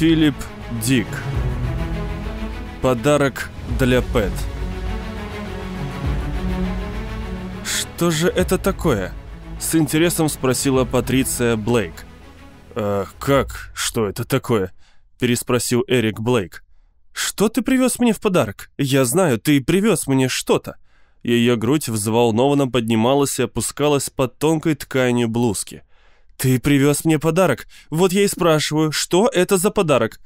Филипп Дик. Подарок для Пэт. Что же это такое? С интересом спросила Патриция Блейк. «Э, «Как? Что это такое?» Переспросил Эрик Блейк. «Что ты привез мне в подарок? Я знаю, ты привез мне что-то». Ее грудь взволнованно поднималась и опускалась под тонкой тканью блузки. «Ты привез мне подарок. Вот я и спрашиваю, что это за подарок?»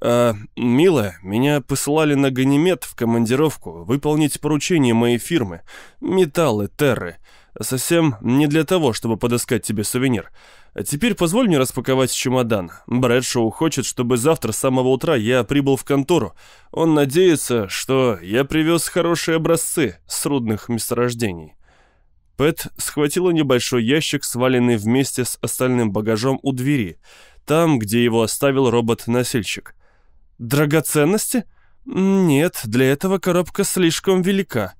«А, милая, меня посылали на Ганимед в командировку выполнить поручение моей фирмы. Металлы Терры. Совсем не для того, чтобы подыскать тебе сувенир. А теперь позволь мне распаковать чемодан. Брэдшоу хочет, чтобы завтра с самого утра я прибыл в контору. Он надеется, что я привез хорошие образцы с рудных месторождений». Пэт схватила небольшой ящик, сваленный вместе с остальным багажом у двери, там, где его оставил робот-носильщик. «Драгоценности? Нет, для этого коробка слишком велика».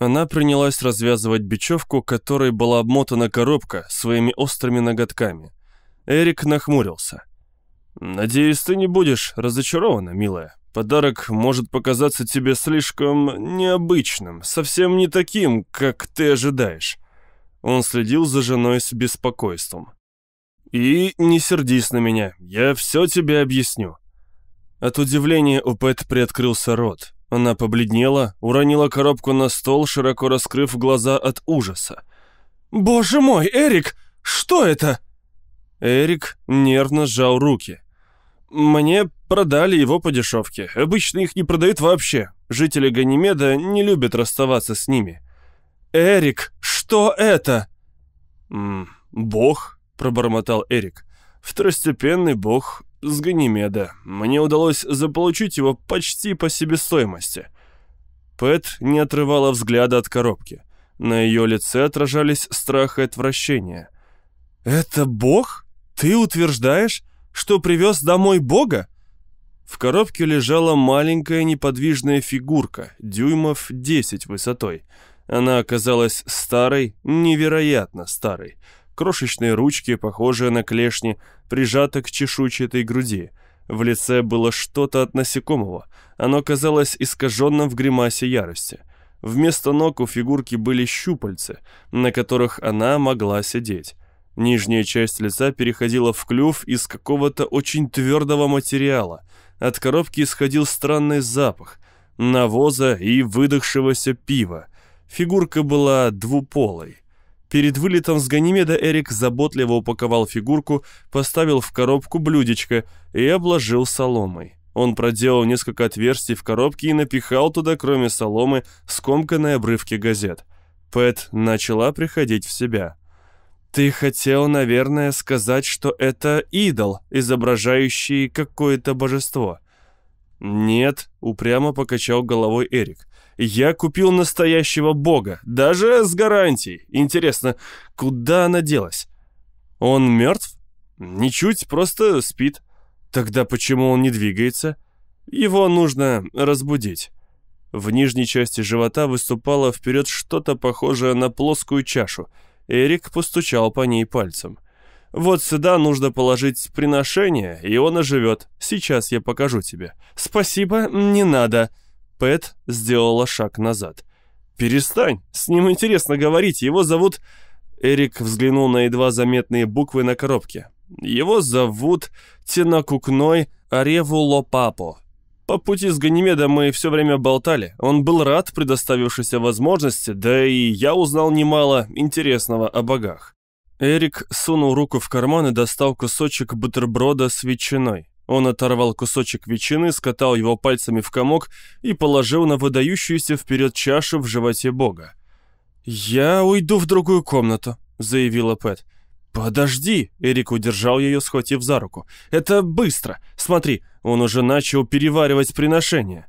Она принялась развязывать бечевку, которой была обмотана коробка своими острыми ноготками. Эрик нахмурился. «Надеюсь, ты не будешь разочарована, милая. Подарок может показаться тебе слишком необычным, совсем не таким, как ты ожидаешь». Он следил за женой с беспокойством. «И не сердись на меня, я все тебе объясню». От удивления у Пэт приоткрылся рот. Она побледнела, уронила коробку на стол, широко раскрыв глаза от ужаса. «Боже мой, Эрик, что это?» Эрик нервно сжал руки. «Мне продали его по дешевке. Обычно их не продают вообще. Жители Ганимеда не любят расставаться с ними». «Эрик, что это?» «М «Бог», — пробормотал Эрик. «Второстепенный бог с Ганимеда. Мне удалось заполучить его почти по себестоимости». Пэт не отрывала взгляда от коробки. На ее лице отражались страх и отвращение. «Это бог? Ты утверждаешь, что привез домой бога?» В коробке лежала маленькая неподвижная фигурка, дюймов 10 высотой. Она оказалась старой, невероятно старой крошечные ручки, похожие на клешни, прижаты к чешуйчатой груди. В лице было что-то от насекомого. Оно казалось искаженным в гримасе ярости. Вместо ног у фигурки были щупальцы, на которых она могла сидеть. Нижняя часть лица переходила в клюв из какого-то очень твердого материала. От коробки исходил странный запах навоза и выдохшегося пива. Фигурка была двуполой. Перед вылетом с Ганимеда Эрик заботливо упаковал фигурку, поставил в коробку блюдечко и обложил соломой. Он проделал несколько отверстий в коробке и напихал туда, кроме соломы, скомканные обрывки газет. Пэт начала приходить в себя. «Ты хотел, наверное, сказать, что это идол, изображающий какое-то божество». «Нет», — упрямо покачал головой Эрик. Я купил настоящего бога, даже с гарантией. Интересно, куда она делась? Он мертв? Ничуть, просто спит. Тогда почему он не двигается? Его нужно разбудить. В нижней части живота выступало вперед что-то похожее на плоскую чашу. Эрик постучал по ней пальцем. «Вот сюда нужно положить приношение, и он оживет. Сейчас я покажу тебе». «Спасибо, не надо», Пэт сделала шаг назад. «Перестань, с ним интересно говорить, его зовут...» Эрик взглянул на едва заметные буквы на коробке. «Его зовут Тенакукной Ареву Лопапо. По пути с Ганимеда мы все время болтали. Он был рад предоставившейся возможности, да и я узнал немало интересного о богах». Эрик сунул руку в карман и достал кусочек бутерброда с ветчиной. Он оторвал кусочек ветчины, скатал его пальцами в комок и положил на выдающуюся вперед чашу в животе бога. «Я уйду в другую комнату», — заявила Пэт. «Подожди!» — Эрик удержал ее, схватив за руку. «Это быстро! Смотри, он уже начал переваривать приношение!»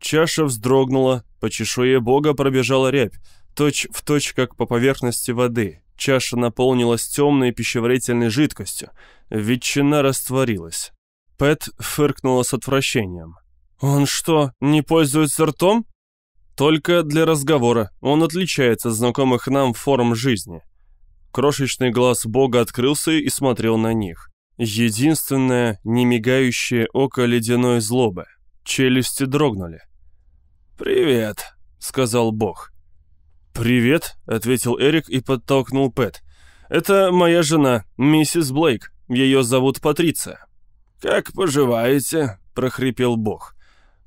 Чаша вздрогнула, по чешуе бога пробежала рябь, точь в точь, как по поверхности воды. Чаша наполнилась темной пищеварительной жидкостью. Ветчина растворилась. Пэт фыркнула с отвращением. «Он что, не пользуется ртом?» «Только для разговора. Он отличается от знакомых нам форм жизни». Крошечный глаз бога открылся и смотрел на них. Единственное немигающее око ледяной злобы. Челюсти дрогнули. «Привет», — сказал Бог. «Привет», — ответил Эрик и подтолкнул Пэт. «Это моя жена, миссис Блейк. Ее зовут Патриция». «Как поживаете?» — прохрипел Бог.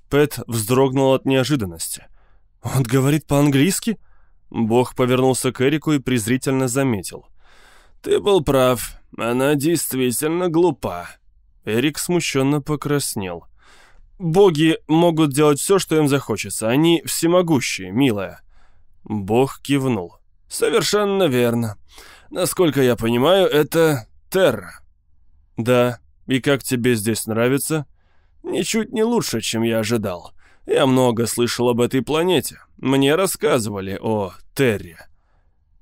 Пэт вздрогнул от неожиданности. «Он говорит по-английски?» Бог повернулся к Эрику и презрительно заметил. «Ты был прав. Она действительно глупа». Эрик смущенно покраснел. «Боги могут делать все, что им захочется. Они всемогущие, милая». Бог кивнул. «Совершенно верно. Насколько я понимаю, это Терра». «Да. И как тебе здесь нравится?» «Ничуть не лучше, чем я ожидал. Я много слышал об этой планете. Мне рассказывали о Терре».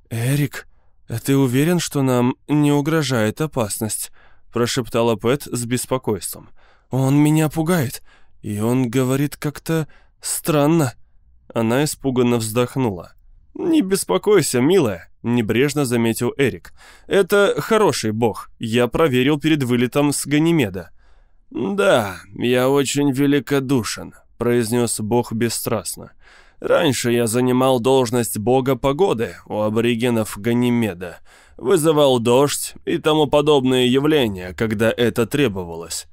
«Эрик, а ты уверен, что нам не угрожает опасность?» прошептала Пэт с беспокойством. «Он меня пугает, и он говорит как-то странно». Она испуганно вздохнула. «Не беспокойся, милая», — небрежно заметил Эрик. «Это хороший бог. Я проверил перед вылетом с Ганимеда». «Да, я очень великодушен», — произнес бог бесстрастно. «Раньше я занимал должность бога погоды у аборигенов Ганимеда, вызывал дождь и тому подобные явления, когда это требовалось».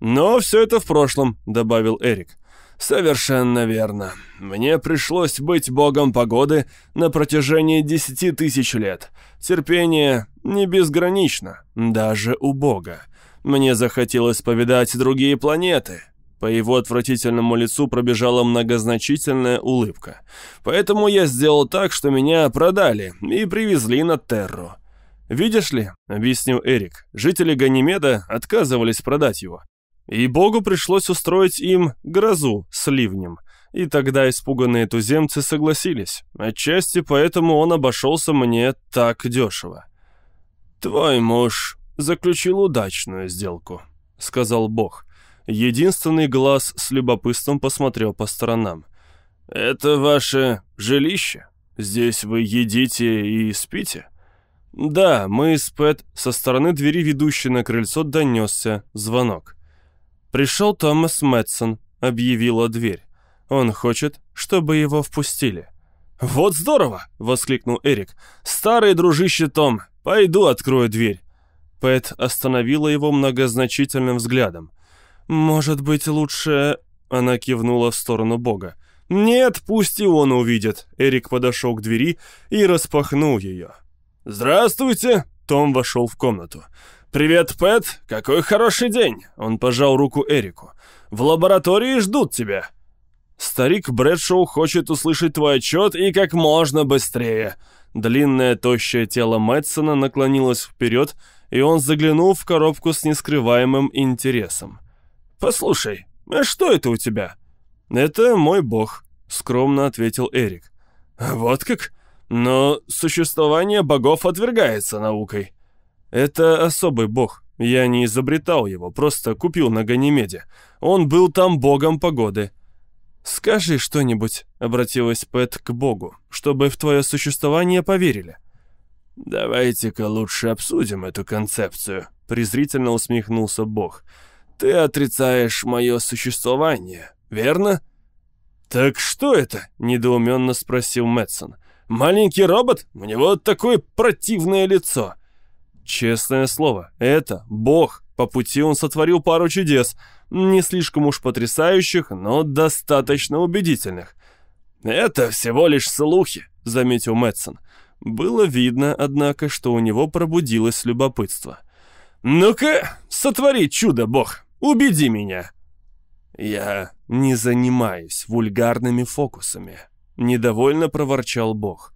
«Но все это в прошлом», — добавил Эрик. «Совершенно верно. Мне пришлось быть богом погоды на протяжении десяти тысяч лет. Терпение не безгранично, даже у бога. Мне захотелось повидать другие планеты». По его отвратительному лицу пробежала многозначительная улыбка. «Поэтому я сделал так, что меня продали и привезли на Терру». «Видишь ли», — объяснил Эрик, — «жители Ганимеда отказывались продать его. И богу пришлось устроить им грозу с ливнем. И тогда испуганные туземцы согласились. Отчасти поэтому он обошелся мне так дешево. «Твой муж заключил удачную сделку», — сказал бог. Единственный глаз с любопытством посмотрел по сторонам. «Это ваше жилище? Здесь вы едите и спите?» «Да, мы с Пэт со стороны двери, ведущей на крыльцо, донесся звонок. «Пришел Томас Мэтсон», — объявила дверь. «Он хочет, чтобы его впустили». «Вот здорово!» — воскликнул Эрик. «Старый дружище Том, пойду открою дверь». Пэт остановила его многозначительным взглядом. «Может быть, лучше...» — она кивнула в сторону Бога. «Нет, пусть и он увидит». Эрик подошел к двери и распахнул ее. «Здравствуйте!» — Том вошел в комнату. «Привет, Пэт! Какой хороший день!» Он пожал руку Эрику. «В лаборатории ждут тебя!» «Старик Брэдшоу хочет услышать твой отчет и как можно быстрее!» Длинное тощее тело Мэтсона наклонилось вперед, и он заглянул в коробку с нескрываемым интересом. «Послушай, а что это у тебя?» «Это мой бог», — скромно ответил Эрик. «Вот как? Но существование богов отвергается наукой». Это особый бог. Я не изобретал его, просто купил на Ганимеде. Он был там богом погоды. «Скажи что-нибудь», — обратилась Пэт к богу, «чтобы в твое существование поверили». «Давайте-ка лучше обсудим эту концепцию», — презрительно усмехнулся бог. «Ты отрицаешь мое существование, верно?» «Так что это?» — недоуменно спросил Мэтсон. «Маленький робот? У него такое противное лицо». Честное слово, это Бог. По пути он сотворил пару чудес. Не слишком уж потрясающих, но достаточно убедительных. «Это всего лишь слухи», — заметил Мэтсон. Было видно, однако, что у него пробудилось любопытство. «Ну-ка, сотвори чудо, Бог, убеди меня!» «Я не занимаюсь вульгарными фокусами», — недовольно проворчал Бог.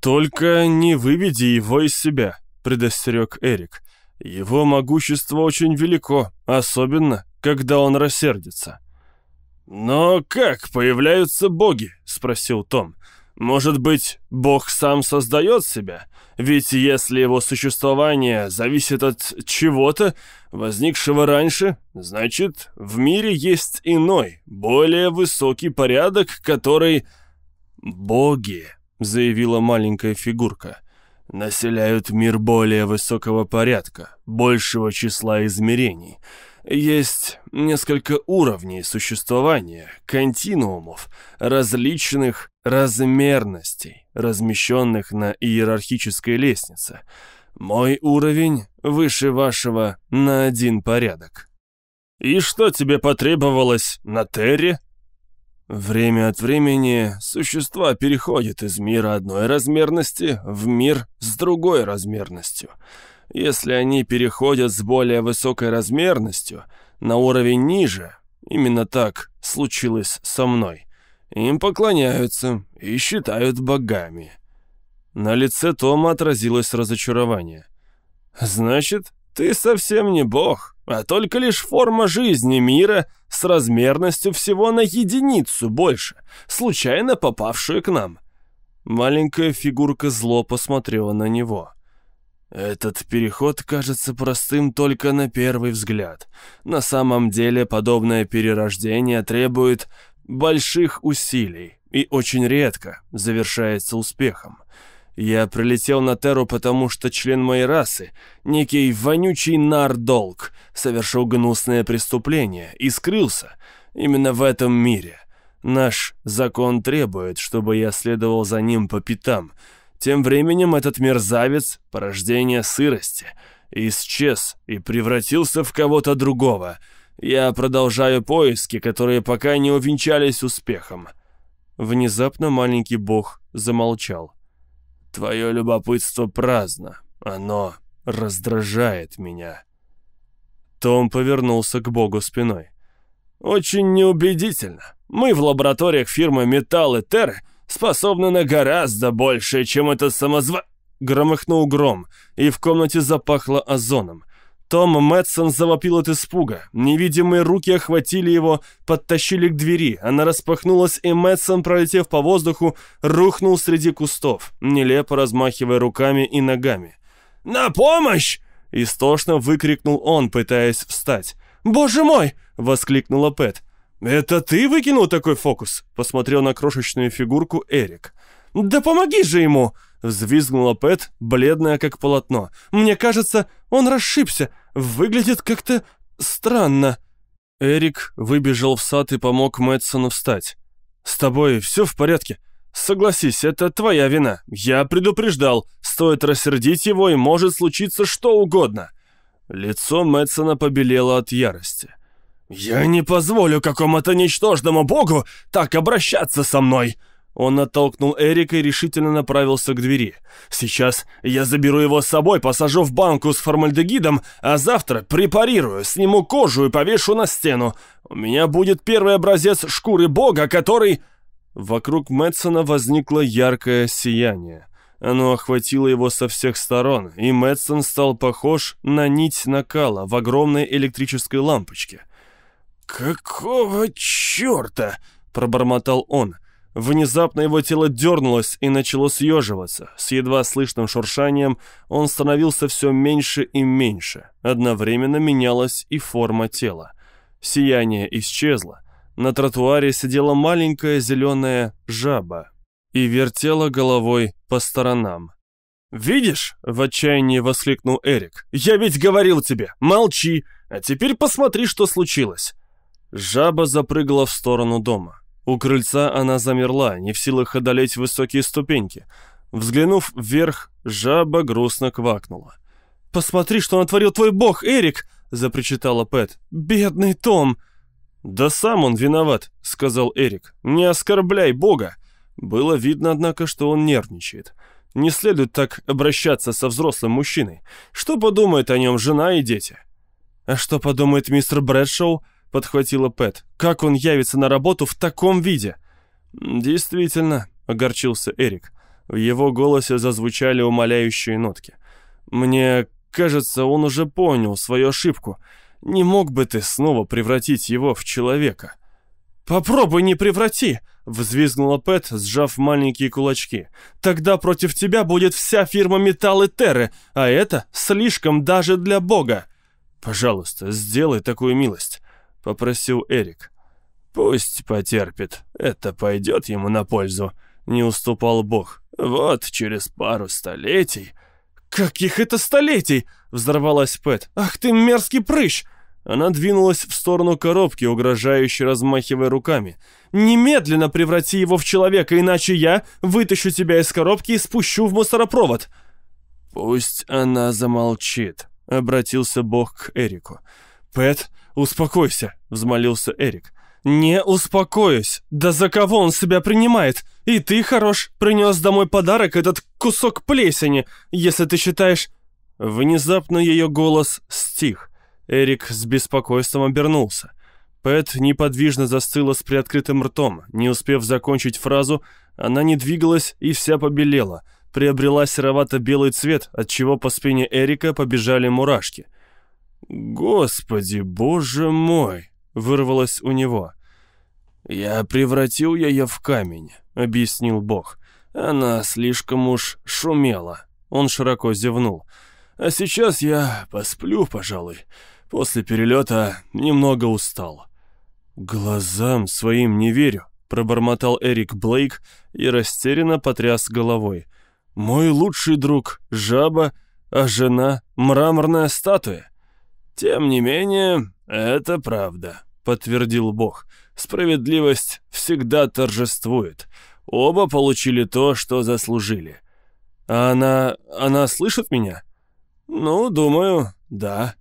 «Только не выведи его из себя», предостерег Эрик. «Его могущество очень велико, особенно, когда он рассердится». «Но как появляются боги?» — спросил Том. «Может быть, бог сам создает себя? Ведь если его существование зависит от чего-то, возникшего раньше, значит, в мире есть иной, более высокий порядок, который...» «Боги», — заявила маленькая фигурка, — населяют мир более высокого порядка, большего числа измерений. Есть несколько уровней существования, континуумов, различных размерностей, размещенных на иерархической лестнице. Мой уровень выше вашего на один порядок. И что тебе потребовалось на Терре? Время от времени существа переходят из мира одной размерности в мир с другой размерностью. Если они переходят с более высокой размерностью на уровень ниже, именно так случилось со мной, им поклоняются и считают богами. На лице Тома отразилось разочарование. «Значит, ты совсем не бог, а только лишь форма жизни мира с размерностью всего на единицу больше, случайно попавшую к нам». Маленькая фигурка зло посмотрела на него. Этот переход кажется простым только на первый взгляд. На самом деле подобное перерождение требует больших усилий и очень редко завершается успехом. Я прилетел на Терру, потому что член моей расы, некий вонючий Нардолг, совершил гнусное преступление и скрылся именно в этом мире. Наш закон требует, чтобы я следовал за ним по пятам. Тем временем этот мерзавец, порождение сырости, исчез и превратился в кого-то другого. Я продолжаю поиски, которые пока не увенчались успехом. Внезапно маленький бог замолчал. Твое любопытство праздно. Оно раздражает меня». Том повернулся к богу спиной. «Очень неубедительно. Мы в лабораториях фирмы «Металл» и «Терр» способны на гораздо большее, чем это самозва...» Громыхнул гром, и в комнате запахло озоном. Том Мэтсон завопил от испуга. Невидимые руки охватили его, подтащили к двери. Она распахнулась, и Мэтсон, пролетев по воздуху, рухнул среди кустов, нелепо размахивая руками и ногами. «На помощь!» — истошно выкрикнул он, пытаясь встать. «Боже мой!» — воскликнула Пэт. «Это ты выкинул такой фокус?» — посмотрел на крошечную фигурку Эрик. «Да помоги же ему!» Взвизгнула Пэт, бледная как полотно. «Мне кажется, он расшибся. Выглядит как-то странно». Эрик выбежал в сад и помог Мэтсону встать. «С тобой все в порядке? Согласись, это твоя вина. Я предупреждал. Стоит рассердить его, и может случиться что угодно». Лицо Мэтсона побелело от ярости. «Я не позволю какому-то ничтожному богу так обращаться со мной!» Он оттолкнул Эрика и решительно направился к двери. «Сейчас я заберу его с собой, посажу в банку с формальдегидом, а завтра препарирую, сниму кожу и повешу на стену. У меня будет первый образец шкуры бога, который...» Вокруг Мэтсона возникло яркое сияние. Оно охватило его со всех сторон, и Мэтсон стал похож на нить накала в огромной электрической лампочке. «Какого черта?» — пробормотал он. Внезапно его тело дернулось и начало съеживаться. С едва слышным шуршанием он становился все меньше и меньше. Одновременно менялась и форма тела. Сияние исчезло. На тротуаре сидела маленькая зеленая жаба и вертела головой по сторонам. «Видишь?» — в отчаянии воскликнул Эрик. «Я ведь говорил тебе, молчи, а теперь посмотри, что случилось». Жаба запрыгала в сторону дома. У крыльца она замерла, не в силах одолеть высокие ступеньки. Взглянув вверх, жаба грустно квакнула. «Посмотри, что натворил твой бог, Эрик!» — запричитала Пэт. «Бедный Том!» «Да сам он виноват», — сказал Эрик. «Не оскорбляй бога!» Было видно, однако, что он нервничает. Не следует так обращаться со взрослым мужчиной. Что подумает о нем жена и дети? «А что подумает мистер Брэдшоу?» — подхватила Пэт. «Как он явится на работу в таком виде?» «Действительно», — огорчился Эрик. В его голосе зазвучали умоляющие нотки. «Мне кажется, он уже понял свою ошибку. Не мог бы ты снова превратить его в человека?» «Попробуй не преврати!» — взвизгнула Пэт, сжав маленькие кулачки. «Тогда против тебя будет вся фирма Металл и Терры, а это слишком даже для Бога!» «Пожалуйста, сделай такую милость попросил Эрик. «Пусть потерпит, это пойдет ему на пользу», — не уступал Бог. «Вот через пару столетий «Каких это столетий?» — взорвалась Пэт. «Ах ты мерзкий прыщ!» Она двинулась в сторону коробки, угрожающе размахивая руками. «Немедленно преврати его в человека, иначе я вытащу тебя из коробки и спущу в мусоропровод!» «Пусть она замолчит», — обратился Бог к Эрику. «Пэт, успокойся», — взмолился Эрик. «Не успокоюсь. Да за кого он себя принимает? И ты, хорош, принес домой подарок этот кусок плесени, если ты считаешь...» Внезапно ее голос стих. Эрик с беспокойством обернулся. Пэт неподвижно застыла с приоткрытым ртом. Не успев закончить фразу, она не двигалась и вся побелела, приобрела серовато-белый цвет, отчего по спине Эрика побежали мурашки. «Господи, боже мой!» — вырвалось у него. «Я превратил ее в камень», — объяснил Бог. «Она слишком уж шумела». Он широко зевнул. «А сейчас я посплю, пожалуй. После перелета немного устал». «Глазам своим не верю», — пробормотал Эрик Блейк и растерянно потряс головой. «Мой лучший друг — жаба, а жена — мраморная статуя». «Тем не менее, это правда», — подтвердил Бог. Справедливость всегда торжествует. Оба получили то, что заслужили. А она... она слышит меня? Ну, думаю, да.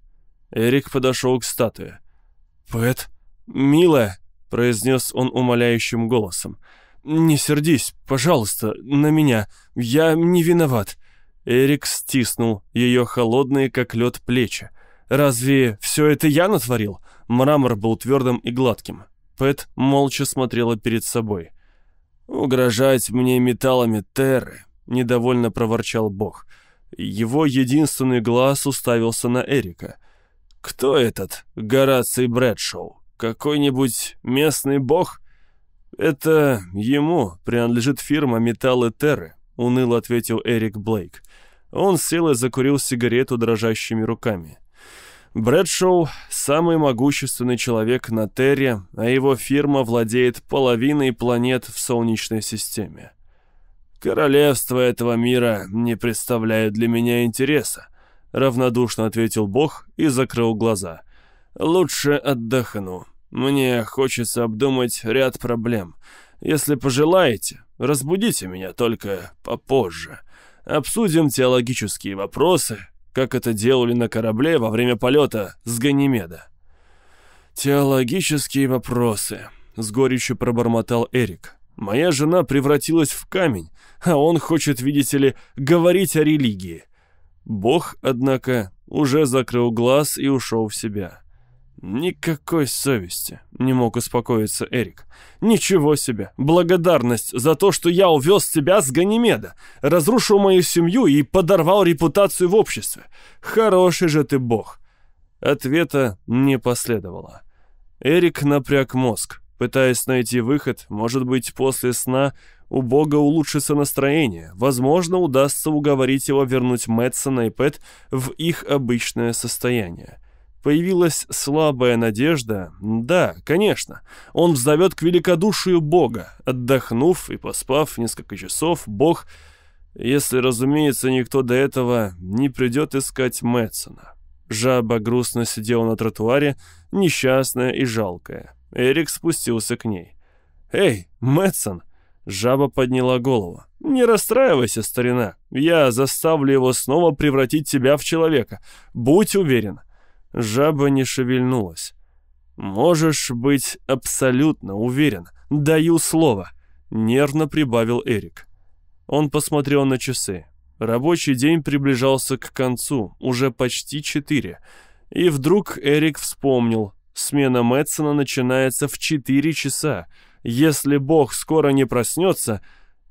Эрик подошел к статуе. «Пэт, милая», — произнес он умоляющим голосом, — «не сердись, пожалуйста, на меня. Я не виноват». Эрик стиснул ее холодные, как лед, плечи. «Разве все это я натворил?» Мрамор был твердым и гладким. Пэт молча смотрела перед собой. «Угрожать мне металлами Терры», — недовольно проворчал Бог. Его единственный глаз уставился на Эрика. «Кто этот Гораций Брэдшоу? Какой-нибудь местный бог?» «Это ему принадлежит фирма «Металлы Терры», — уныло ответил Эрик Блейк. Он сел и закурил сигарету дрожащими руками. Брэдшоу – самый могущественный человек на Терре, а его фирма владеет половиной планет в Солнечной системе. «Королевство этого мира не представляет для меня интереса», — равнодушно ответил Бог и закрыл глаза. «Лучше отдохну. Мне хочется обдумать ряд проблем. Если пожелаете, разбудите меня только попозже. Обсудим теологические вопросы, как это делали на корабле во время полета с Ганимеда. «Теологические вопросы», — с горечью пробормотал Эрик. «Моя жена превратилась в камень, а он хочет, видите ли, говорить о религии». Бог, однако, уже закрыл глаз и ушел в себя. Никакой совести, не мог успокоиться Эрик. Ничего себе, благодарность за то, что я увез тебя с Ганимеда, разрушил мою семью и подорвал репутацию в обществе. Хороший же ты бог. Ответа не последовало. Эрик напряг мозг, пытаясь найти выход, может быть, после сна у бога улучшится настроение, возможно, удастся уговорить его вернуть Мэтсона и Пэт в их обычное состояние. Появилась слабая надежда. Да, конечно, он взовет к великодушию Бога. Отдохнув и поспав несколько часов, Бог, если, разумеется, никто до этого не придет искать Мэтсона. Жаба грустно сидела на тротуаре, несчастная и жалкая. Эрик спустился к ней. «Эй, Мэтсон!» Жаба подняла голову. «Не расстраивайся, старина. Я заставлю его снова превратить тебя в человека. Будь уверен». Жаба не шевельнулась. «Можешь быть абсолютно уверен. Даю слово», — нервно прибавил Эрик. Он посмотрел на часы. Рабочий день приближался к концу, уже почти четыре. И вдруг Эрик вспомнил. Смена Мэтсона начинается в четыре часа. Если бог скоро не проснется...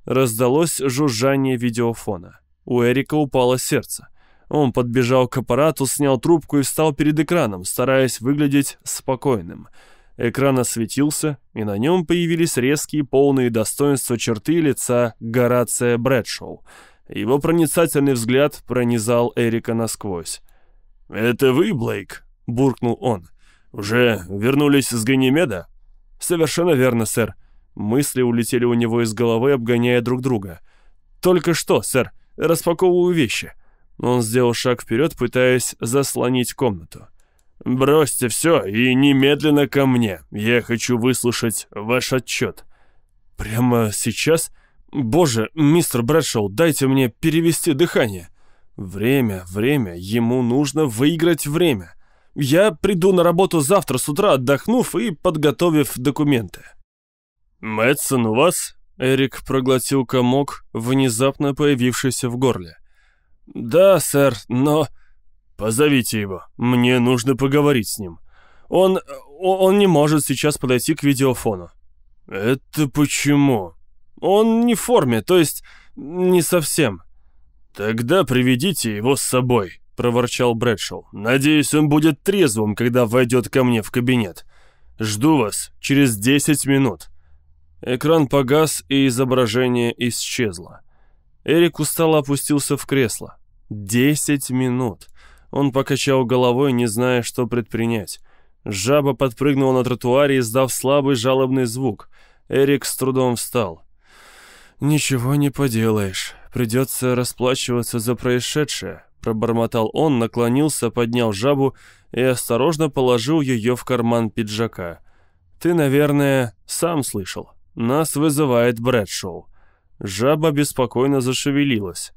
Раздалось жужжание видеофона. У Эрика упало сердце. Он подбежал к аппарату, снял трубку и встал перед экраном, стараясь выглядеть спокойным. Экран осветился, и на нем появились резкие, полные достоинства черты лица Горация Брэдшоу. Его проницательный взгляд пронизал Эрика насквозь. «Это вы, Блейк?» — буркнул он. «Уже вернулись с Ганимеда?» «Совершенно верно, сэр». Мысли улетели у него из головы, обгоняя друг друга. «Только что, сэр. Распаковываю вещи». Он сделал шаг вперед, пытаясь заслонить комнату. «Бросьте все и немедленно ко мне. Я хочу выслушать ваш отчет». «Прямо сейчас? Боже, мистер Брэдшоу, дайте мне перевести дыхание». «Время, время. Ему нужно выиграть время. Я приду на работу завтра с утра, отдохнув и подготовив документы». «Мэтсон у вас?» Эрик проглотил комок, внезапно появившийся в горле. «Да, сэр, но...» «Позовите его. Мне нужно поговорить с ним. Он... он не может сейчас подойти к видеофону». «Это почему?» «Он не в форме, то есть не совсем». «Тогда приведите его с собой», — проворчал Брэдшоу. «Надеюсь, он будет трезвым, когда войдет ко мне в кабинет. Жду вас через десять минут». Экран погас, и изображение исчезло. Эрик устало опустился в кресло. Десять минут. Он покачал головой, не зная, что предпринять. Жаба подпрыгнула на тротуаре, издав слабый жалобный звук. Эрик с трудом встал. «Ничего не поделаешь. Придется расплачиваться за происшедшее», — пробормотал он, наклонился, поднял жабу и осторожно положил ее в карман пиджака. «Ты, наверное, сам слышал. Нас вызывает Брэдшоу». Жаба беспокойно зашевелилась.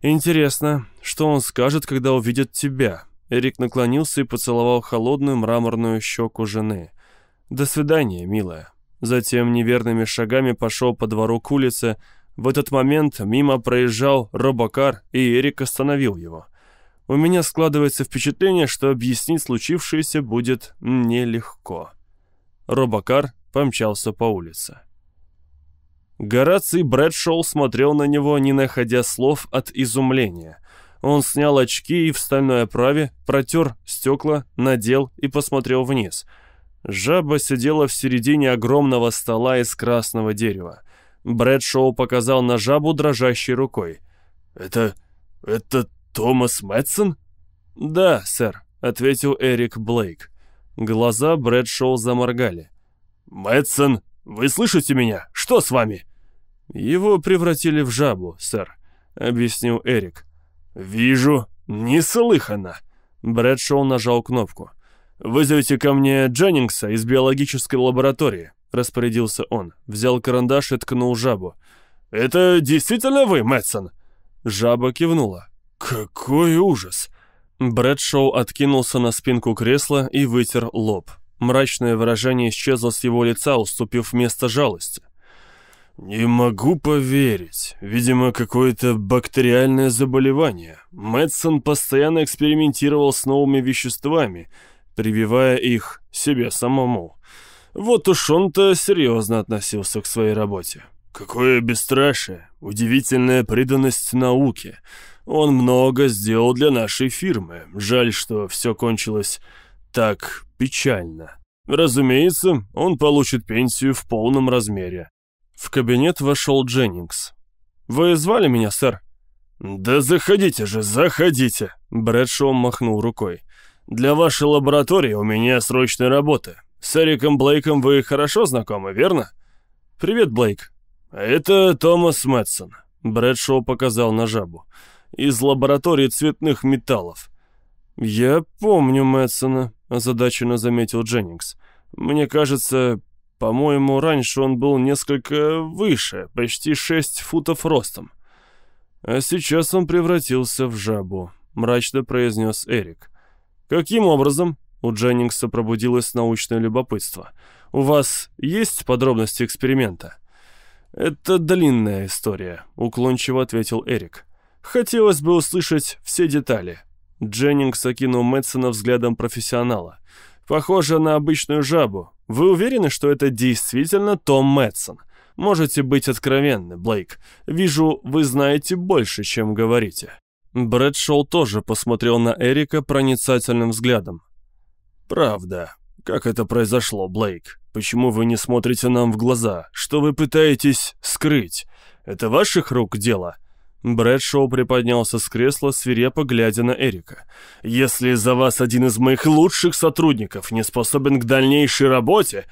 «Интересно, что он скажет, когда увидит тебя?» Эрик наклонился и поцеловал холодную мраморную щеку жены. «До свидания, милая». Затем неверными шагами пошел по двору к улице. В этот момент мимо проезжал робокар, и Эрик остановил его. У меня складывается впечатление, что объяснить случившееся будет нелегко. Робокар помчался по улице. Гораций Брэдшоу смотрел на него, не находя слов от изумления. Он снял очки и в стальной оправе протер стекла, надел и посмотрел вниз. Жаба сидела в середине огромного стола из красного дерева. Брэдшоу показал на жабу дрожащей рукой. «Это... это Томас Мэтсон?» «Да, сэр», — ответил Эрик Блейк. Глаза Брэдшоу заморгали. «Мэтсон, вы слышите меня? Что с вами?» «Его превратили в жабу, сэр», — объяснил Эрик. «Вижу. Неслыханно». Брэдшоу нажал кнопку. «Вызовите ко мне Дженнингса из биологической лаборатории», — распорядился он. Взял карандаш и ткнул жабу. «Это действительно вы, Мэтсон?» Жаба кивнула. «Какой ужас!» Брэдшоу откинулся на спинку кресла и вытер лоб. Мрачное выражение исчезло с его лица, уступив место жалости. «Не могу поверить. Видимо, какое-то бактериальное заболевание. Мэтсон постоянно экспериментировал с новыми веществами, прививая их себе самому. Вот уж он-то серьезно относился к своей работе. Какое бесстрашие, удивительная преданность науке. Он много сделал для нашей фирмы. Жаль, что все кончилось так печально. Разумеется, он получит пенсию в полном размере. В кабинет вошел Дженнингс. «Вы звали меня, сэр?» «Да заходите же, заходите!» Брэдшоу махнул рукой. «Для вашей лаборатории у меня срочная работа. С Эриком Блейком вы хорошо знакомы, верно?» «Привет, Блейк». «Это Томас Мэтсон», — Брэдшоу показал на жабу. «Из лаборатории цветных металлов». «Я помню Мэтсона», — озадаченно заметил Дженнингс. «Мне кажется, по-моему, раньше он был несколько выше, почти 6 футов ростом. А сейчас он превратился в жабу, мрачно произнес Эрик. Каким образом? У Дженнингса пробудилось научное любопытство. У вас есть подробности эксперимента? Это длинная история, уклончиво ответил Эрик. Хотелось бы услышать все детали. Дженнингс окинул Мэтсона взглядом профессионала. Похоже на обычную жабу. Вы уверены, что это действительно Том Мэтсон? Можете быть откровенны, Блейк. Вижу, вы знаете больше, чем говорите». Брэдшоу тоже посмотрел на Эрика проницательным взглядом. «Правда. Как это произошло, Блейк? Почему вы не смотрите нам в глаза? Что вы пытаетесь скрыть? Это ваших рук дело?» Брэдшоу приподнялся с кресла, свирепо глядя на Эрика. «Если за вас один из моих лучших сотрудников не способен к дальнейшей работе...»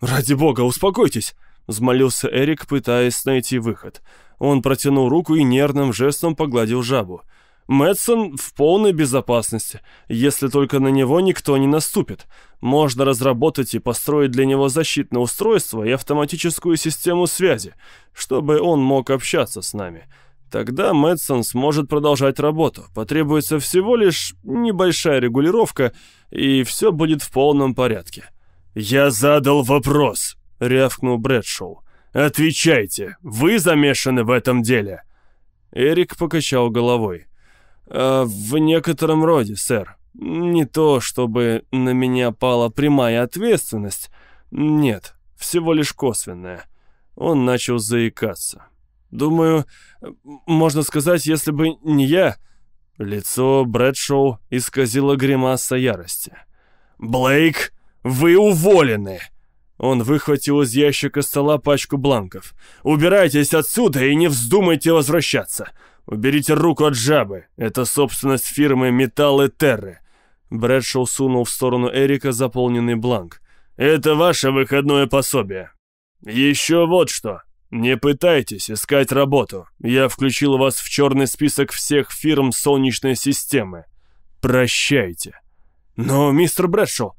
«Ради бога, успокойтесь!» — взмолился Эрик, пытаясь найти выход. Он протянул руку и нервным жестом погладил жабу. Мэтсон в полной безопасности, если только на него никто не наступит. Можно разработать и построить для него защитное устройство и автоматическую систему связи, чтобы он мог общаться с нами. Тогда Мэтсон сможет продолжать работу. Потребуется всего лишь небольшая регулировка, и все будет в полном порядке. «Я задал вопрос», — рявкнул Брэдшоу. «Отвечайте, вы замешаны в этом деле?» Эрик покачал головой. «А «В некотором роде, сэр. Не то, чтобы на меня пала прямая ответственность. Нет, всего лишь косвенная». Он начал заикаться. «Думаю, можно сказать, если бы не я...» Лицо Брэдшоу исказило гримаса ярости. «Блейк, вы уволены!» Он выхватил из ящика стола пачку бланков. «Убирайтесь отсюда и не вздумайте возвращаться! Уберите руку от жабы. Это собственность фирмы «Металлы Терры». Брэдшоу сунул в сторону Эрика заполненный бланк. «Это ваше выходное пособие. Еще вот что. Не пытайтесь искать работу. Я включил вас в черный список всех фирм Солнечной системы. Прощайте». «Но, мистер Брэдшоу...»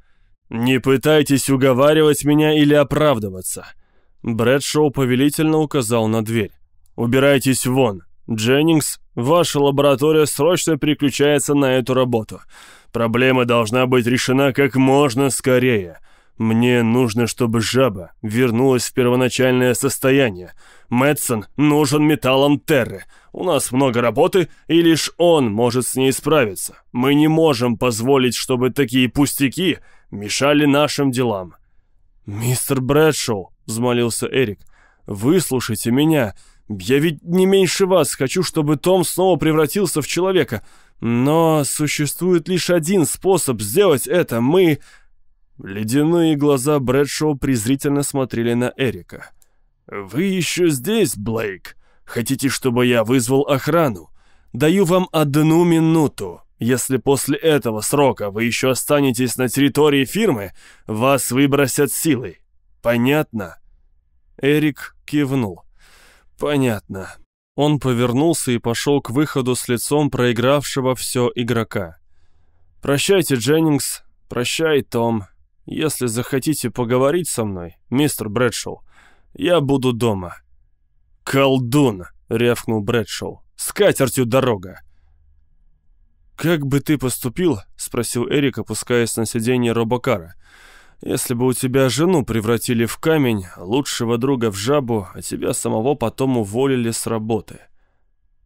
«Не пытайтесь уговаривать меня или оправдываться». Брэдшоу повелительно указал на дверь. «Убирайтесь вон. Дженнингс, ваша лаборатория срочно переключается на эту работу. Проблема должна быть решена как можно скорее. Мне нужно, чтобы жаба вернулась в первоначальное состояние. Мэтсон нужен металлом Терры. У нас много работы, и лишь он может с ней справиться. Мы не можем позволить, чтобы такие пустяки мешали нашим делам». «Мистер Брэдшоу», — взмолился Эрик, — «выслушайте меня. Я ведь не меньше вас хочу, чтобы Том снова превратился в человека. Но существует лишь один способ сделать это. Мы...» Ледяные глаза Брэдшоу презрительно смотрели на Эрика. «Вы еще здесь, Блейк? Хотите, чтобы я вызвал охрану? Даю вам одну минуту. Если после этого срока вы еще останетесь на территории фирмы, вас выбросят силой. Понятно?» Эрик кивнул. «Понятно». Он повернулся и пошел к выходу с лицом проигравшего все игрока. «Прощайте, Дженнингс. Прощай, Том. Если захотите поговорить со мной, мистер Брэдшоу, я буду дома». «Колдун!» — рявкнул Брэдшоу. «С катертью дорога!» «Как бы ты поступил?» — спросил Эрик, опускаясь на сиденье робокара. Если бы у тебя жену превратили в камень, лучшего друга в жабу, а тебя самого потом уволили с работы.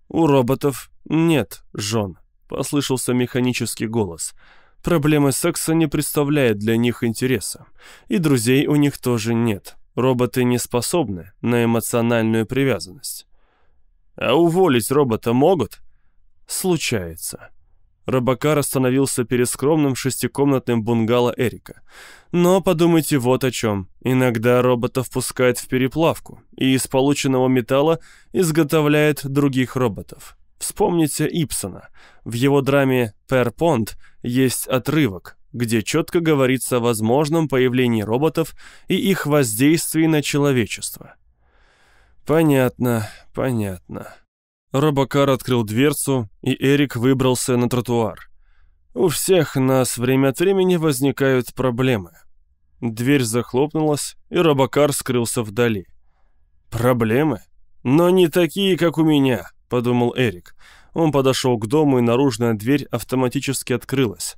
У роботов нет жен, послышался механический голос. Проблемы секса не представляет для них интереса. И друзей у них тоже нет. Роботы не способны на эмоциональную привязанность. А уволить робота могут? Случается. Робокар остановился перед скромным шестикомнатным бунгало Эрика. Но подумайте вот о чем. Иногда роботов пускают в переплавку, и из полученного металла изготовляют других роботов. Вспомните Ипсона. В его драме «Перпонт» есть отрывок, где четко говорится о возможном появлении роботов и их воздействии на человечество. Понятно, понятно. Робокар открыл дверцу, и Эрик выбрался на тротуар. У всех нас время от времени возникают проблемы. Дверь захлопнулась, и Робокар скрылся вдали. Проблемы? Но не такие, как у меня, подумал Эрик. Он подошел к дому, и наружная дверь автоматически открылась.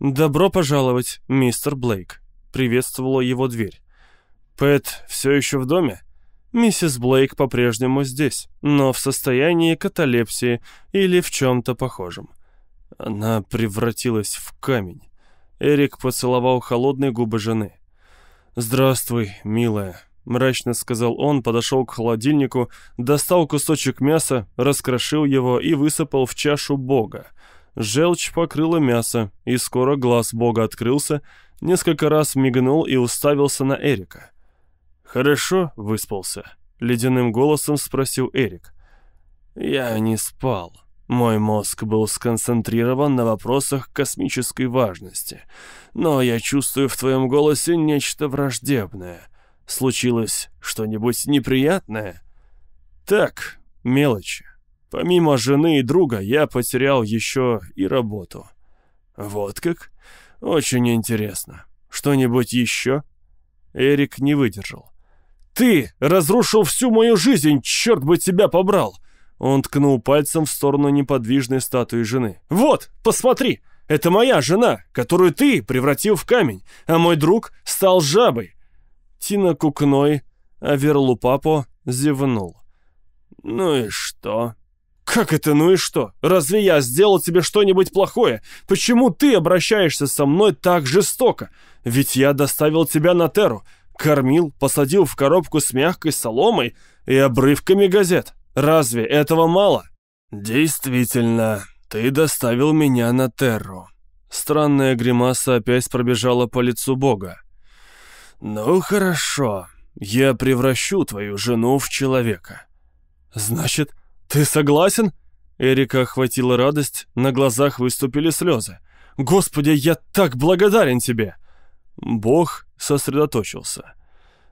«Добро пожаловать, мистер Блейк», — приветствовала его дверь. «Пэт все еще в доме?» Миссис Блейк по-прежнему здесь, но в состоянии каталепсии или в чем-то похожем. Она превратилась в камень. Эрик поцеловал холодные губы жены. «Здравствуй, милая», — мрачно сказал он, подошел к холодильнику, достал кусочек мяса, раскрошил его и высыпал в чашу бога. Желчь покрыла мясо, и скоро глаз бога открылся, несколько раз мигнул и уставился на Эрика. «Хорошо выспался?» — ледяным голосом спросил Эрик. «Я не спал. Мой мозг был сконцентрирован на вопросах космической важности. Но я чувствую в твоем голосе нечто враждебное. Случилось что-нибудь неприятное?» «Так, мелочи. Помимо жены и друга, я потерял еще и работу. Вот как? Очень интересно. Что-нибудь еще? Эрик не выдержал. «Ты разрушил всю мою жизнь, черт бы тебя побрал!» Он ткнул пальцем в сторону неподвижной статуи жены. «Вот, посмотри! Это моя жена, которую ты превратил в камень, а мой друг стал жабой!» Тина Кукной, а Верлупапо зевнул. «Ну и что?» «Как это ну и что? Разве я сделал тебе что-нибудь плохое? Почему ты обращаешься со мной так жестоко? Ведь я доставил тебя на Терру, кормил, посадил в коробку с мягкой соломой и обрывками газет. Разве этого мало?» «Действительно, ты доставил меня на Терру». Странная гримаса опять пробежала по лицу Бога. «Ну хорошо, я превращу твою жену в человека». «Значит, ты согласен?» Эрика охватила радость, на глазах выступили слезы. «Господи, я так благодарен тебе!» Бог сосредоточился.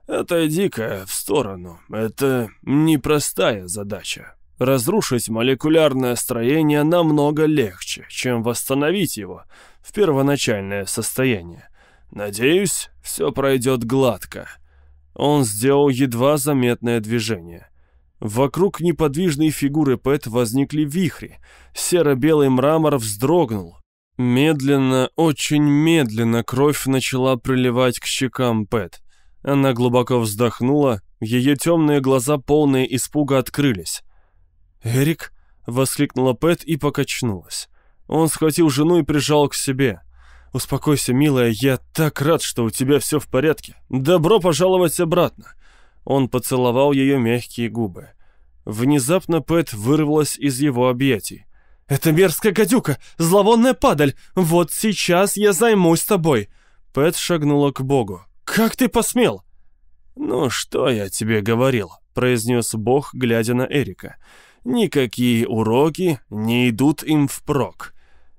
«Отойди-ка в сторону. Это непростая задача. Разрушить молекулярное строение намного легче, чем восстановить его в первоначальное состояние. Надеюсь, все пройдет гладко». Он сделал едва заметное движение. Вокруг неподвижной фигуры Пэт возникли вихри. Серо-белый мрамор вздрогнул. Медленно, очень медленно кровь начала приливать к щекам Пэт. Она глубоко вздохнула, ее темные глаза, полные испуга, открылись. «Эрик?» — воскликнула Пэт и покачнулась. Он схватил жену и прижал к себе. «Успокойся, милая, я так рад, что у тебя все в порядке. Добро пожаловать обратно!» Он поцеловал ее мягкие губы. Внезапно Пэт вырвалась из его объятий. «Это мерзкая гадюка! Зловонная падаль! Вот сейчас я займусь тобой!» Пэт шагнула к Богу. «Как ты посмел?» «Ну, что я тебе говорил?» — произнес Бог, глядя на Эрика. «Никакие уроки не идут им впрок.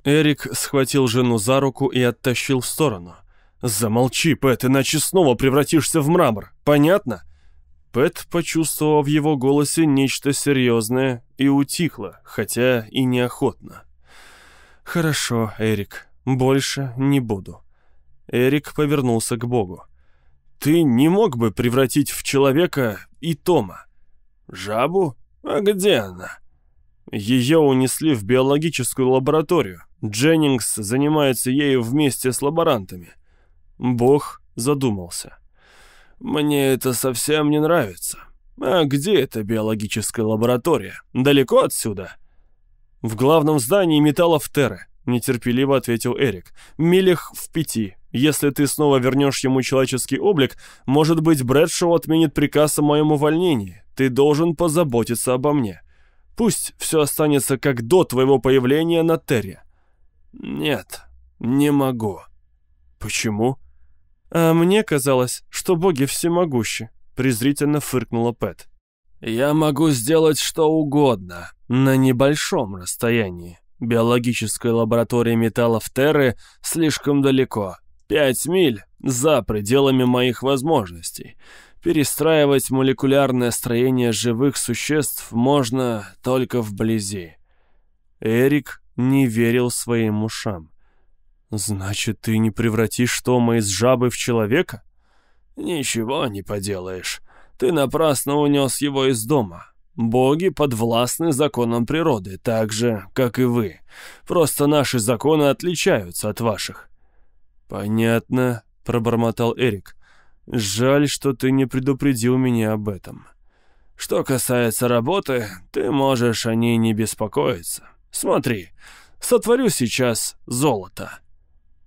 Эрик схватил жену за руку и оттащил в сторону. «Замолчи, Пэт, иначе снова превратишься в мрамор. Понятно?» Пэт почувствовал в его голосе нечто серьезное и утихла, хотя и неохотно. «Хорошо, Эрик, больше не буду». Эрик повернулся к Богу. «Ты не мог бы превратить в человека и Тома?» «Жабу? А где она?» Ее унесли в биологическую лабораторию. Дженнингс занимается ею вместе с лаборантами. Бог задумался. «Мне это совсем не нравится. А где эта биологическая лаборатория? Далеко отсюда?» «В главном здании металлов Терры», — нетерпеливо ответил Эрик. «Милях в пяти. Если ты снова вернешь ему человеческий облик, может быть, Брэдшоу отменит приказ о моем увольнении. Ты должен позаботиться обо мне. Пусть все останется как до твоего появления на Терре. «Нет, не могу». «Почему?» «А мне казалось, что боги всемогущи», — презрительно фыркнула Пэт. «Я могу сделать что угодно, на небольшом расстоянии. Биологическая лаборатория металлов Терры слишком далеко. Пять миль за пределами моих возможностей. Перестраивать молекулярное строение живых существ можно только вблизи». Эрик не верил своим ушам. «Значит, ты не превратишь Тома из жабы в человека?» «Ничего не поделаешь. Ты напрасно унес его из дома. Боги подвластны законам природы, так же, как и вы. Просто наши законы отличаются от ваших». «Понятно», — пробормотал Эрик. «Жаль, что ты не предупредил меня об этом». «Что касается работы, ты можешь о ней не беспокоиться. Смотри, сотворю сейчас золото».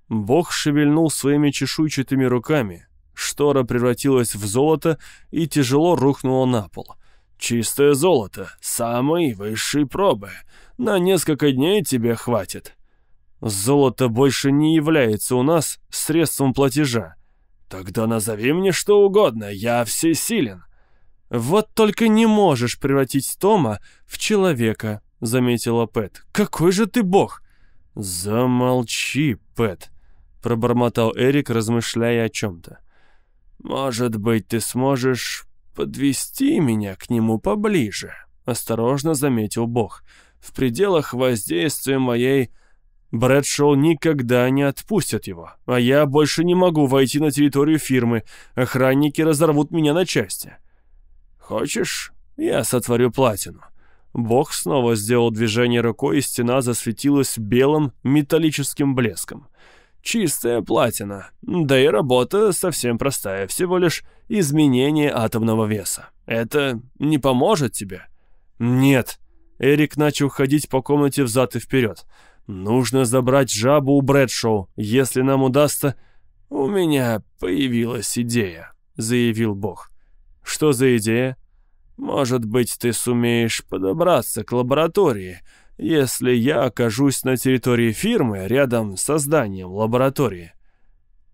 Бог шевельнул своими чешуйчатыми руками. Штора превратилась в золото и тяжело рухнула на пол. «Чистое золото, самой высшей пробы. На несколько дней тебе хватит». «Золото больше не является у нас средством платежа». «Тогда назови мне что угодно, я всесилен». «Вот только не можешь превратить Тома в человека», — заметила Пэт. «Какой же ты бог!» «Замолчи, Пэт», — пробормотал Эрик, размышляя о чем-то. «Может быть, ты сможешь подвести меня к нему поближе?» — осторожно заметил Бог. «В пределах воздействия моей Брэдшоу никогда не отпустят его, а я больше не могу войти на территорию фирмы. Охранники разорвут меня на части. Хочешь, я сотворю платину?» Бог снова сделал движение рукой, и стена засветилась белым металлическим блеском. Чистая платина. Да и работа совсем простая, всего лишь изменение атомного веса. Это не поможет тебе? Нет. Эрик начал ходить по комнате взад и вперед. Нужно забрать жабу у Брэдшоу, если нам удастся... У меня появилась идея, заявил Бог. Что за идея? Может быть, ты сумеешь подобраться к лаборатории, если я окажусь на территории фирмы рядом с созданием лаборатории.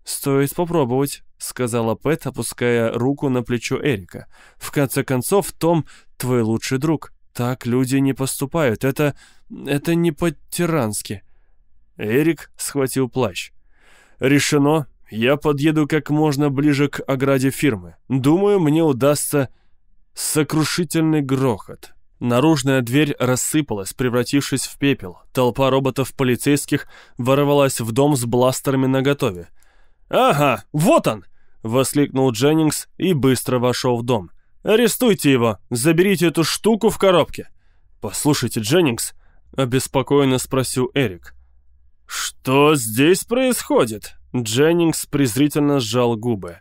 «Стоит попробовать», — сказала Пэт, опуская руку на плечо Эрика. «В конце концов, Том — твой лучший друг. Так люди не поступают. Это... это не по-тирански». Эрик схватил плащ. «Решено. Я подъеду как можно ближе к ограде фирмы. Думаю, мне удастся...» Сокрушительный грохот. Наружная дверь рассыпалась, превратившись в пепел. Толпа роботов-полицейских ворвалась в дом с бластерами наготове. «Ага, вот он!» — воскликнул Дженнингс и быстро вошел в дом. «Арестуйте его! Заберите эту штуку в коробке!» «Послушайте, Дженнингс!» — обеспокоенно спросил Эрик. «Что здесь происходит?» Дженнингс презрительно сжал губы.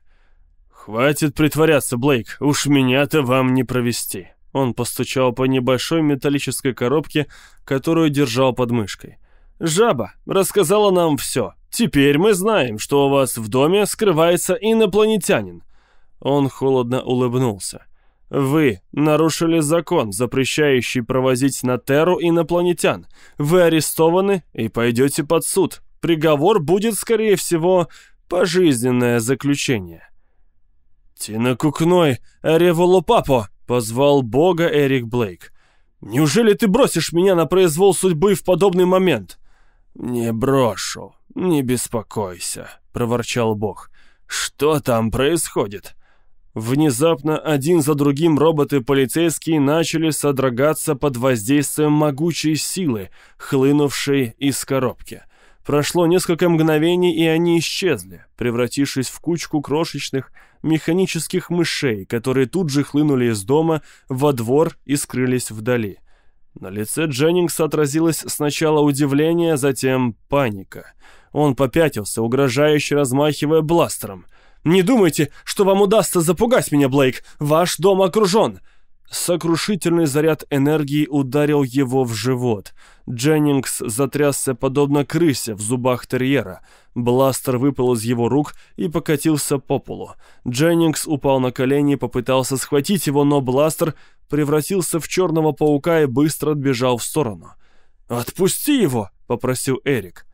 «Хватит притворяться, Блейк, уж меня-то вам не провести». Он постучал по небольшой металлической коробке, которую держал под мышкой. «Жаба рассказала нам все. Теперь мы знаем, что у вас в доме скрывается инопланетянин». Он холодно улыбнулся. «Вы нарушили закон, запрещающий провозить на Терру инопланетян. Вы арестованы и пойдете под суд. Приговор будет, скорее всего, пожизненное заключение». «Тина Кукной, Револопапо!» Позвал бога Эрик Блейк. «Неужели ты бросишь меня на произвол судьбы в подобный момент?» «Не брошу, не беспокойся», — проворчал бог. «Что там происходит?» Внезапно один за другим роботы-полицейские начали содрогаться под воздействием могучей силы, хлынувшей из коробки. Прошло несколько мгновений, и они исчезли, превратившись в кучку крошечных механических мышей, которые тут же хлынули из дома во двор и скрылись вдали. На лице Дженнингса отразилось сначала удивление, затем паника. Он попятился, угрожающе размахивая бластером. «Не думайте, что вам удастся запугать меня, Блейк! Ваш дом окружен!» Сокрушительный заряд энергии ударил его в живот. Дженнингс затрясся подобно крысе в зубах терьера. Бластер выпал из его рук и покатился по полу. Дженнингс упал на колени и попытался схватить его, но бластер превратился в черного паука и быстро отбежал в сторону. «Отпусти его!» — попросил Эрик.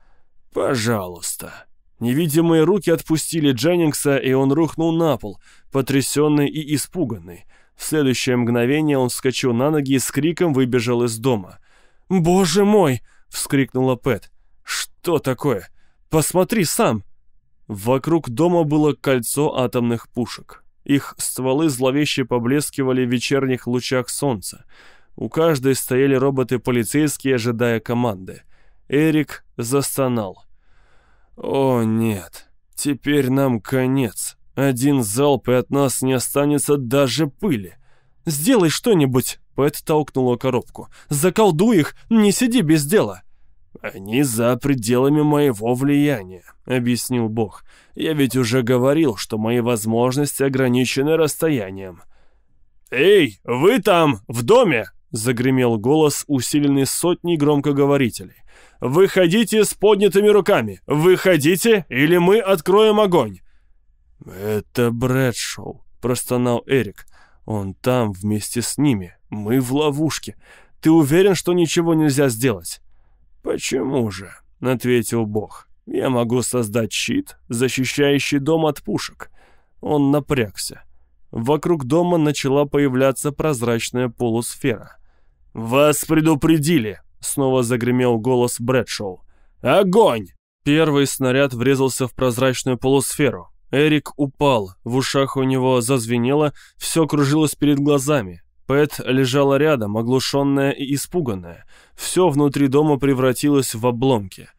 «Пожалуйста». Невидимые руки отпустили Дженнингса, и он рухнул на пол, потрясенный и испуганный. В следующее мгновение он вскочил на ноги и с криком выбежал из дома. «Боже мой!» — вскрикнула Пэт. «Что такое? Посмотри сам!» Вокруг дома было кольцо атомных пушек. Их стволы зловеще поблескивали в вечерних лучах солнца. У каждой стояли роботы-полицейские, ожидая команды. Эрик застонал. «О, нет, теперь нам конец!» Один залп, и от нас не останется даже пыли. Сделай что-нибудь, Пэт толкнула коробку. Заколдуй их, не сиди без дела. Они за пределами моего влияния, объяснил Бог. Я ведь уже говорил, что мои возможности ограничены расстоянием. Эй, вы там, в доме! Загремел голос, усиленный сотней громкоговорителей. «Выходите с поднятыми руками! Выходите, или мы откроем огонь!» «Это Брэдшоу», — простонал Эрик. «Он там вместе с ними. Мы в ловушке. Ты уверен, что ничего нельзя сделать?» «Почему же?» — ответил Бог. «Я могу создать щит, защищающий дом от пушек». Он напрягся. Вокруг дома начала появляться прозрачная полусфера. «Вас предупредили!» — снова загремел голос Брэдшоу. «Огонь!» Первый снаряд врезался в прозрачную полусферу. Эрик упал, в ушах у него зазвенело, все кружилось перед глазами. Пэт лежала рядом, оглушенная и испуганная. Все внутри дома превратилось в обломки.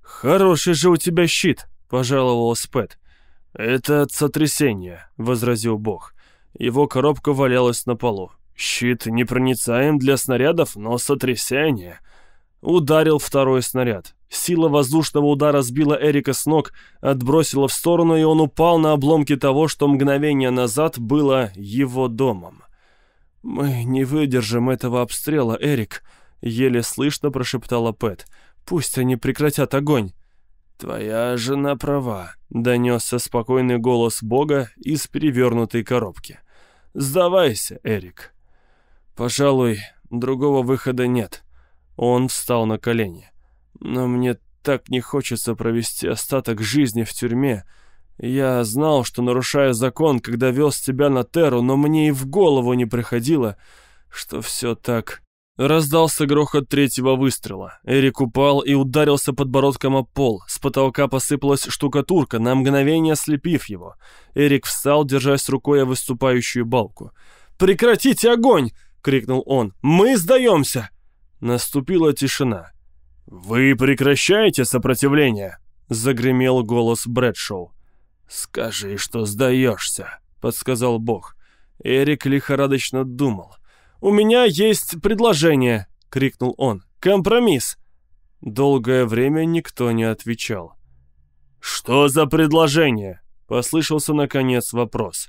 «Хороший же у тебя щит», — пожаловалась Пэт. «Это от сотрясения», — возразил Бог. Его коробка валялась на полу. «Щит непроницаем для снарядов, но сотрясение...» Ударил второй снаряд. Сила воздушного удара сбила Эрика с ног, отбросила в сторону, и он упал на обломки того, что мгновение назад было его домом. «Мы не выдержим этого обстрела, Эрик», — еле слышно прошептала Пэт. «Пусть они прекратят огонь». «Твоя жена права», — донесся спокойный голос Бога из перевернутой коробки. «Сдавайся, Эрик». «Пожалуй, другого выхода нет». Он встал на колени. «Но мне так не хочется провести остаток жизни в тюрьме. Я знал, что нарушаю закон, когда вез тебя на Терру, но мне и в голову не приходило, что все так...» Раздался грохот третьего выстрела. Эрик упал и ударился подбородком о пол. С потолка посыпалась штукатурка, на мгновение ослепив его. Эрик встал, держась рукой о выступающую балку. «Прекратите огонь!» — крикнул он. «Мы сдаемся!» Наступила тишина. «Вы прекращаете сопротивление?» — загремел голос Брэдшоу. «Скажи, что сдаешься», — подсказал Бог. Эрик лихорадочно думал. «У меня есть предложение!» — крикнул он. «Компромисс!» Долгое время никто не отвечал. «Что за предложение?» — послышался наконец вопрос.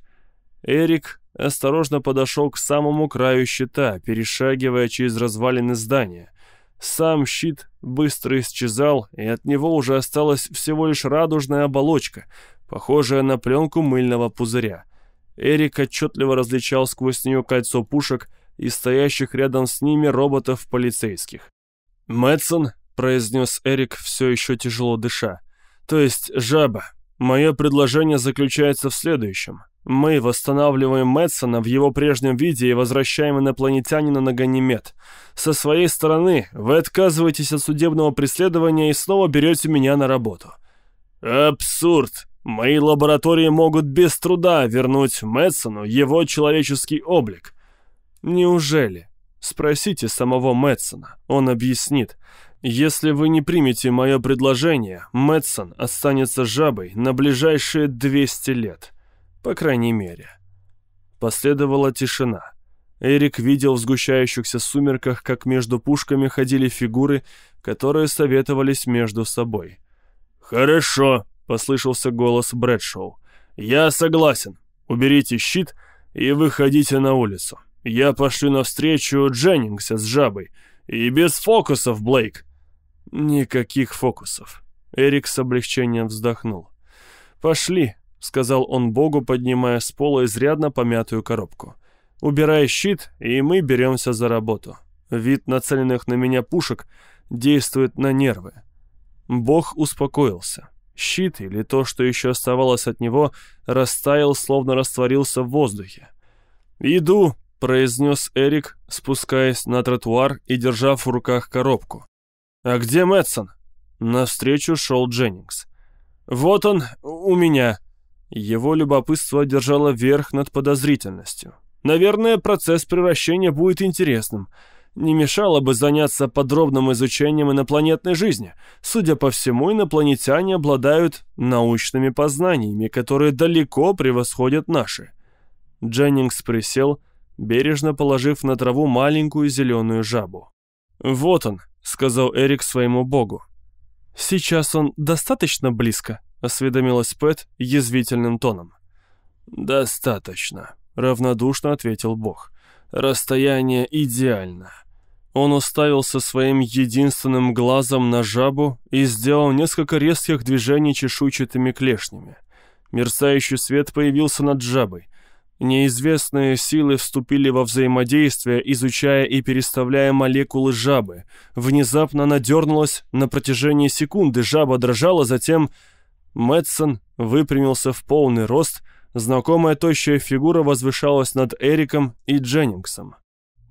Эрик осторожно подошел к самому краю щита, перешагивая через развалины здания. Сам щит быстро исчезал, и от него уже осталась всего лишь радужная оболочка, похожая на пленку мыльного пузыря. Эрик отчетливо различал сквозь нее кольцо пушек и стоящих рядом с ними роботов полицейских. «Мэтсон», — произнес Эрик, все еще тяжело дыша, — «то есть жаба. Мое предложение заключается в следующем. Мы восстанавливаем Мэтсона в его прежнем виде и возвращаем инопланетянина на Ганимед. Со своей стороны вы отказываетесь от судебного преследования и снова берете меня на работу». «Абсурд! Мои лаборатории могут без труда вернуть Мэтсону его человеческий облик. «Неужели?» Спросите самого Мэтсона, он объяснит. Если вы не примете мое предложение, Мэтсон останется жабой на ближайшие 200 лет. По крайней мере. Последовала тишина. Эрик видел в сгущающихся сумерках, как между пушками ходили фигуры, которые советовались между собой. «Хорошо», — послышался голос Брэдшоу. «Я согласен. Уберите щит и выходите на улицу. Я пошлю навстречу Дженнингса с жабой. И без фокусов, Блейк. Никаких фокусов. Эрик с облегчением вздохнул. Пошли, сказал он Богу, поднимая с пола изрядно помятую коробку. Убирай щит, и мы беремся за работу. Вид нацеленных на меня пушек действует на нервы. Бог успокоился. Щит, или то, что еще оставалось от него, растаял, словно растворился в воздухе. «Иду», — произнес Эрик, спускаясь на тротуар и держа в руках коробку. «А где Мэтсон?» Навстречу шел Дженнингс. «Вот он, у меня». Его любопытство держало верх над подозрительностью. «Наверное, процесс превращения будет интересным. Не мешало бы заняться подробным изучением инопланетной жизни. Судя по всему, инопланетяне обладают научными познаниями, которые далеко превосходят наши». Дженнингс присел бережно положив на траву маленькую зеленую жабу. «Вот он», — сказал Эрик своему богу. «Сейчас он достаточно близко?» — осведомилась Пэт язвительным тоном. «Достаточно», — равнодушно ответил бог. «Расстояние идеально». Он уставился своим единственным глазом на жабу и сделал несколько резких движений чешуйчатыми клешнями. Мерцающий свет появился над жабой. Неизвестные силы вступили во взаимодействие, изучая и переставляя молекулы жабы. Внезапно она дернулась на протяжении секунды, жаба дрожала, затем Мэтсон выпрямился в полный рост, знакомая тощая фигура возвышалась над Эриком и Дженнингсом.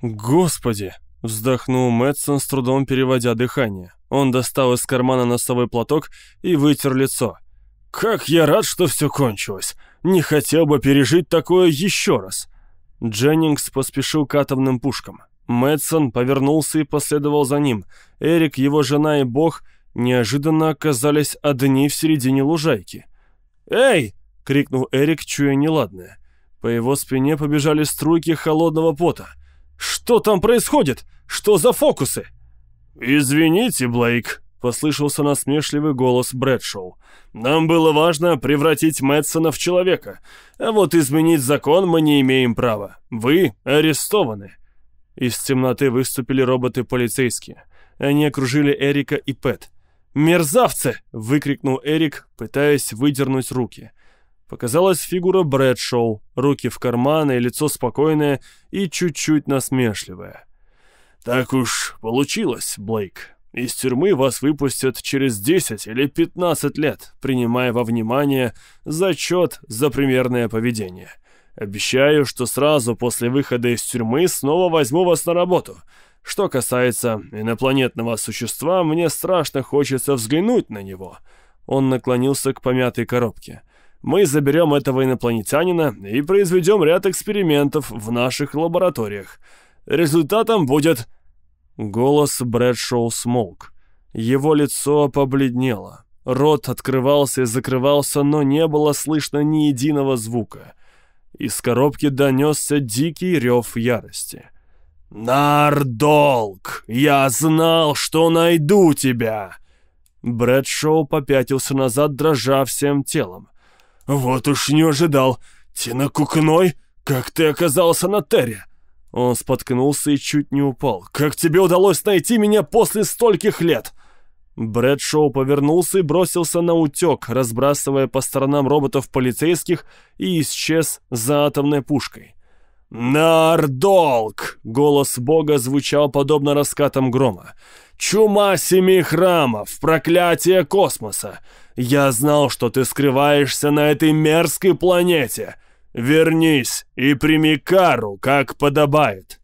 «Господи!» — вздохнул Мэтсон, с трудом переводя дыхание. Он достал из кармана носовой платок и вытер лицо. «Как я рад, что все кончилось! Не хотел бы пережить такое еще раз!» Дженнингс поспешил к атомным пушкам. Мэтсон повернулся и последовал за ним. Эрик, его жена и бог неожиданно оказались одни в середине лужайки. «Эй!» — крикнул Эрик, чуя неладное. По его спине побежали струйки холодного пота. «Что там происходит? Что за фокусы?» «Извините, Блейк», — послышался насмешливый голос Брэдшоу. «Нам было важно превратить Мэтсона в человека, а вот изменить закон мы не имеем права. Вы арестованы». Из темноты выступили роботы-полицейские. Они окружили Эрика и Пэт. «Мерзавцы!» — выкрикнул Эрик, пытаясь выдернуть руки. Показалась фигура Брэдшоу, руки в карманы, лицо спокойное и чуть-чуть насмешливое. «Так уж получилось, Блейк. Из тюрьмы вас выпустят через 10 или 15 лет, принимая во внимание зачет за примерное поведение. Обещаю, что сразу после выхода из тюрьмы снова возьму вас на работу. Что касается инопланетного существа, мне страшно хочется взглянуть на него». Он наклонился к помятой коробке. «Мы заберем этого инопланетянина и произведем ряд экспериментов в наших лабораториях. Результатом будет...» Голос Брэдшоу смолк. Его лицо побледнело. Рот открывался и закрывался, но не было слышно ни единого звука. Из коробки донесся дикий рев ярости. «Нардолк! Я знал, что найду тебя!» Брэдшоу попятился назад, дрожа всем телом. «Вот уж не ожидал! Тина Кукной, как ты оказался на Терре?» Он споткнулся и чуть не упал. «Как тебе удалось найти меня после стольких лет?» Брэдшоу повернулся и бросился на утек, разбрасывая по сторонам роботов полицейских и исчез за атомной пушкой. «Нардолк!» — голос бога звучал подобно раскатам грома. «Чума семи храмов! Проклятие космоса! Я знал, что ты скрываешься на этой мерзкой планете! Вернись и прими кару, как подобает!»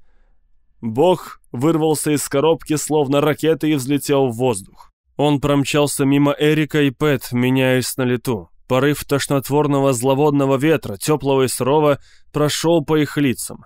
Бог вырвался из коробки, словно ракета, и взлетел в воздух. Он промчался мимо Эрика и Пэт, меняясь на лету. Порыв тошнотворного зловодного ветра, теплого и сырого, прошел по их лицам.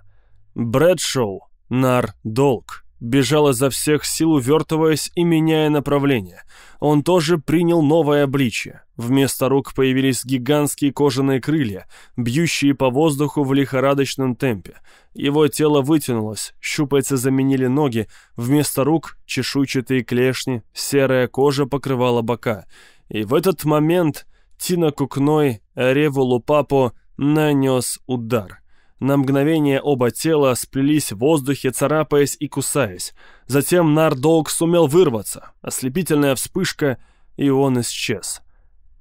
Брэдшоу, нар, долг, бежал изо всех сил, увертываясь и меняя направление. Он тоже принял новое обличье. Вместо рук появились гигантские кожаные крылья, бьющие по воздуху в лихорадочном темпе. Его тело вытянулось, щупальца заменили ноги, вместо рук — чешуйчатые клешни, серая кожа покрывала бока. И в этот момент Тина Кукной Реву Лупапо нанес удар. На мгновение оба тела сплелись в воздухе, царапаясь и кусаясь. Затем Нардолг сумел вырваться. Ослепительная вспышка, и он исчез.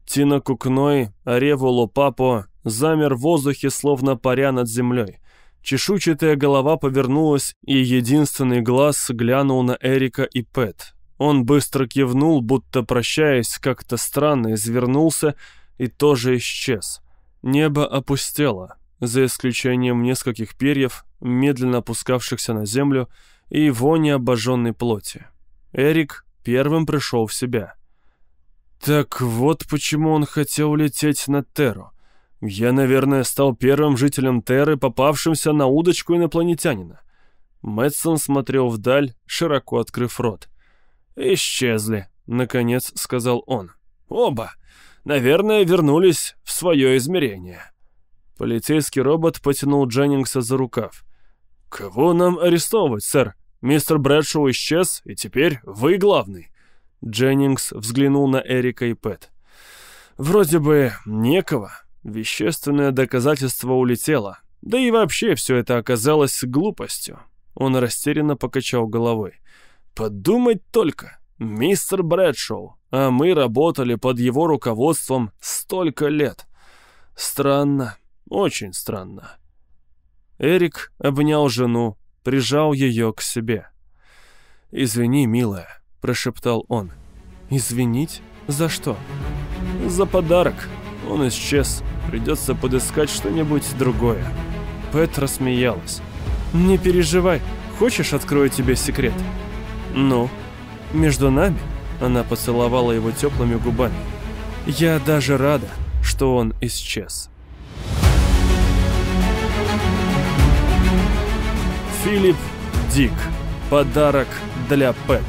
Тина Кукной, Реву Лупапо замер в воздухе, словно паря над землей. Чешуйчатая голова повернулась, и единственный глаз глянул на Эрика и Пэт. Он быстро кивнул, будто прощаясь, как-то странно извернулся и тоже исчез. Небо опустело, за исключением нескольких перьев, медленно опускавшихся на землю, и вони обожженной плоти. Эрик первым пришел в себя. Так вот почему он хотел лететь на Терру. Я, наверное, стал первым жителем Терры, попавшимся на удочку инопланетянина. Мэтсон смотрел вдаль, широко открыв рот. «Исчезли», — наконец сказал он. «Оба. Наверное, вернулись в свое измерение». Полицейский робот потянул Дженнингса за рукав. «Кого нам арестовывать, сэр? Мистер Брэдшоу исчез, и теперь вы главный». Дженнингс взглянул на Эрика и Пэт. «Вроде бы некого. Вещественное доказательство улетело. Да и вообще все это оказалось глупостью». Он растерянно покачал головой. Подумать только, мистер Брэдшоу, а мы работали под его руководством столько лет. Странно, очень странно. Эрик обнял жену, прижал ее к себе. «Извини, милая», — прошептал он. «Извинить? За что?» «За подарок. Он исчез. Придется подыскать что-нибудь другое». Пэт рассмеялась. «Не переживай. Хочешь, открою тебе секрет?» «Ну, между нами?» Она поцеловала его теплыми губами. «Я даже рада, что он исчез». Филипп Дик. Подарок для Пэт.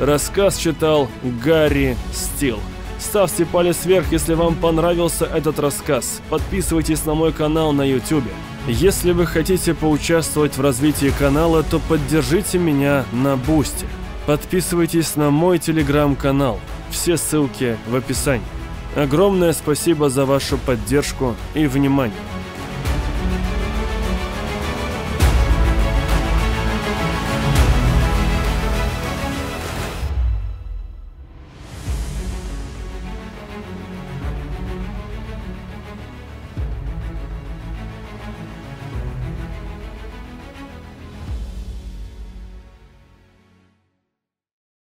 Рассказ читал Гарри Стил. Ставьте палец вверх, если вам понравился этот рассказ. Подписывайтесь на мой канал на YouTube. Если вы хотите поучаствовать в развитии канала, то поддержите меня на Бусти. Подписывайтесь на мой телеграм-канал. Все ссылки в описании. Огромное спасибо за вашу поддержку и внимание.